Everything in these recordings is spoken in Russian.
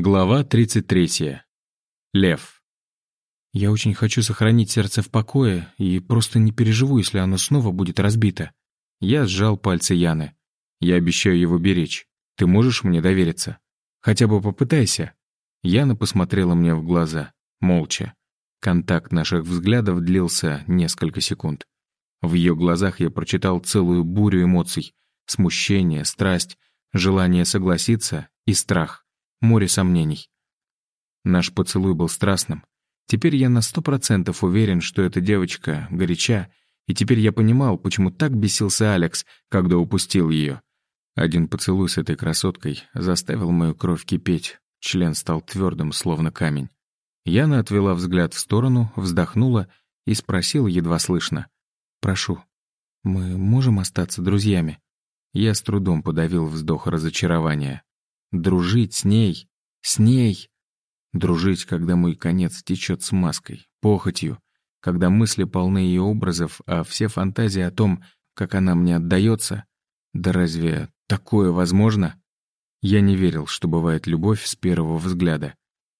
Глава 33. Лев. «Я очень хочу сохранить сердце в покое и просто не переживу, если оно снова будет разбито». Я сжал пальцы Яны. «Я обещаю его беречь. Ты можешь мне довериться? Хотя бы попытайся». Яна посмотрела мне в глаза, молча. Контакт наших взглядов длился несколько секунд. В ее глазах я прочитал целую бурю эмоций. Смущение, страсть, желание согласиться и страх море сомнений. Наш поцелуй был страстным. Теперь я на сто процентов уверен, что эта девочка горяча, и теперь я понимал, почему так бесился Алекс, когда упустил ее. Один поцелуй с этой красоткой заставил мою кровь кипеть. Член стал твердым, словно камень. Яна отвела взгляд в сторону, вздохнула и спросила едва слышно. «Прошу, мы можем остаться друзьями?» Я с трудом подавил вздох разочарования дружить с ней, с ней. Дружить, когда мой конец течет с маской, похотью, когда мысли полны ее образов, а все фантазии о том, как она мне отдается. Да разве такое возможно? Я не верил, что бывает любовь с первого взгляда.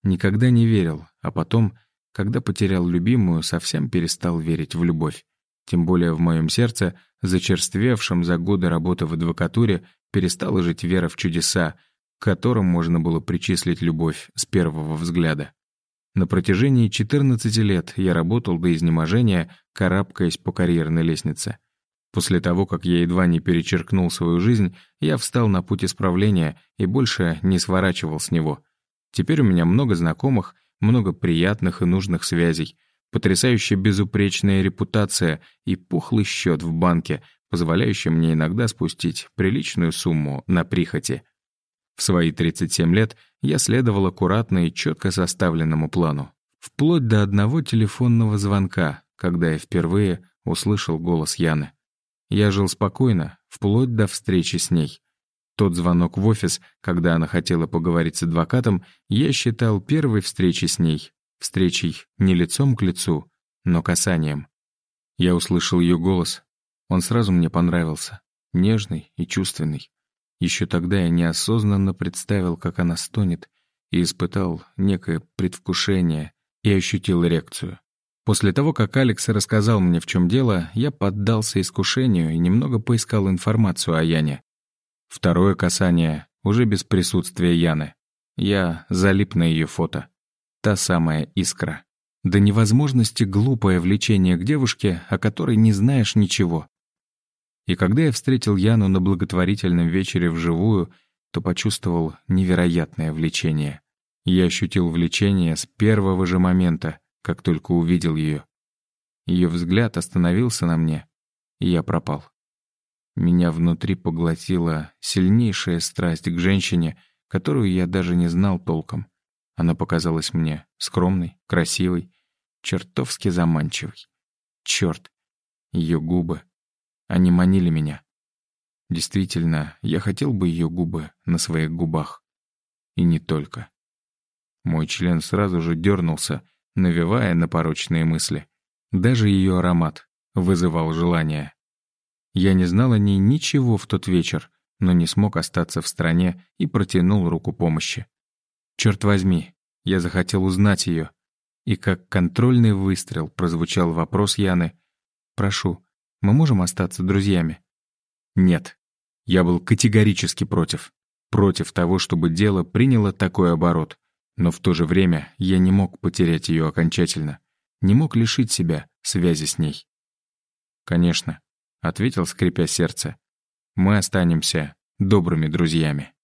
Никогда не верил, а потом, когда потерял любимую, совсем перестал верить в любовь. Тем более в моем сердце, зачерствевшем за годы работы в адвокатуре, перестала жить вера в чудеса, к которым можно было причислить любовь с первого взгляда. На протяжении 14 лет я работал до изнеможения, карабкаясь по карьерной лестнице. После того, как я едва не перечеркнул свою жизнь, я встал на путь исправления и больше не сворачивал с него. Теперь у меня много знакомых, много приятных и нужных связей, потрясающая безупречная репутация и пухлый счет в банке, позволяющий мне иногда спустить приличную сумму на прихоти. В свои 37 лет я следовал аккуратно и четко составленному плану. Вплоть до одного телефонного звонка, когда я впервые услышал голос Яны. Я жил спокойно, вплоть до встречи с ней. Тот звонок в офис, когда она хотела поговорить с адвокатом, я считал первой встречей с ней. Встречей не лицом к лицу, но касанием. Я услышал ее голос. Он сразу мне понравился. Нежный и чувственный. Еще тогда я неосознанно представил, как она стонет, и испытал некое предвкушение и ощутил эрекцию. После того, как Алекс рассказал мне, в чем дело, я поддался искушению и немного поискал информацию о Яне. Второе касание уже без присутствия Яны. Я залип на ее фото. Та самая искра. До невозможности глупое влечение к девушке, о которой не знаешь ничего, и когда я встретил Яну на благотворительном вечере вживую, то почувствовал невероятное влечение. Я ощутил влечение с первого же момента, как только увидел ее. Ее взгляд остановился на мне, и я пропал. Меня внутри поглотила сильнейшая страсть к женщине, которую я даже не знал толком. Она показалась мне скромной, красивой, чертовски заманчивой. Черт, ее губы, они манили меня. Действительно, я хотел бы ее губы на своих губах. И не только. Мой член сразу же дернулся, навевая на порочные мысли. Даже ее аромат вызывал желание. Я не знал о ней ничего в тот вечер, но не смог остаться в стране и протянул руку помощи. Черт возьми, я захотел узнать ее. И как контрольный выстрел прозвучал вопрос Яны. «Прошу, мы можем остаться друзьями?» «Нет». Я был категорически против. Против того, чтобы дело приняло такой оборот. Но в то же время я не мог потерять ее окончательно. Не мог лишить себя связи с ней. «Конечно», — ответил, скрипя сердце. «Мы останемся добрыми друзьями».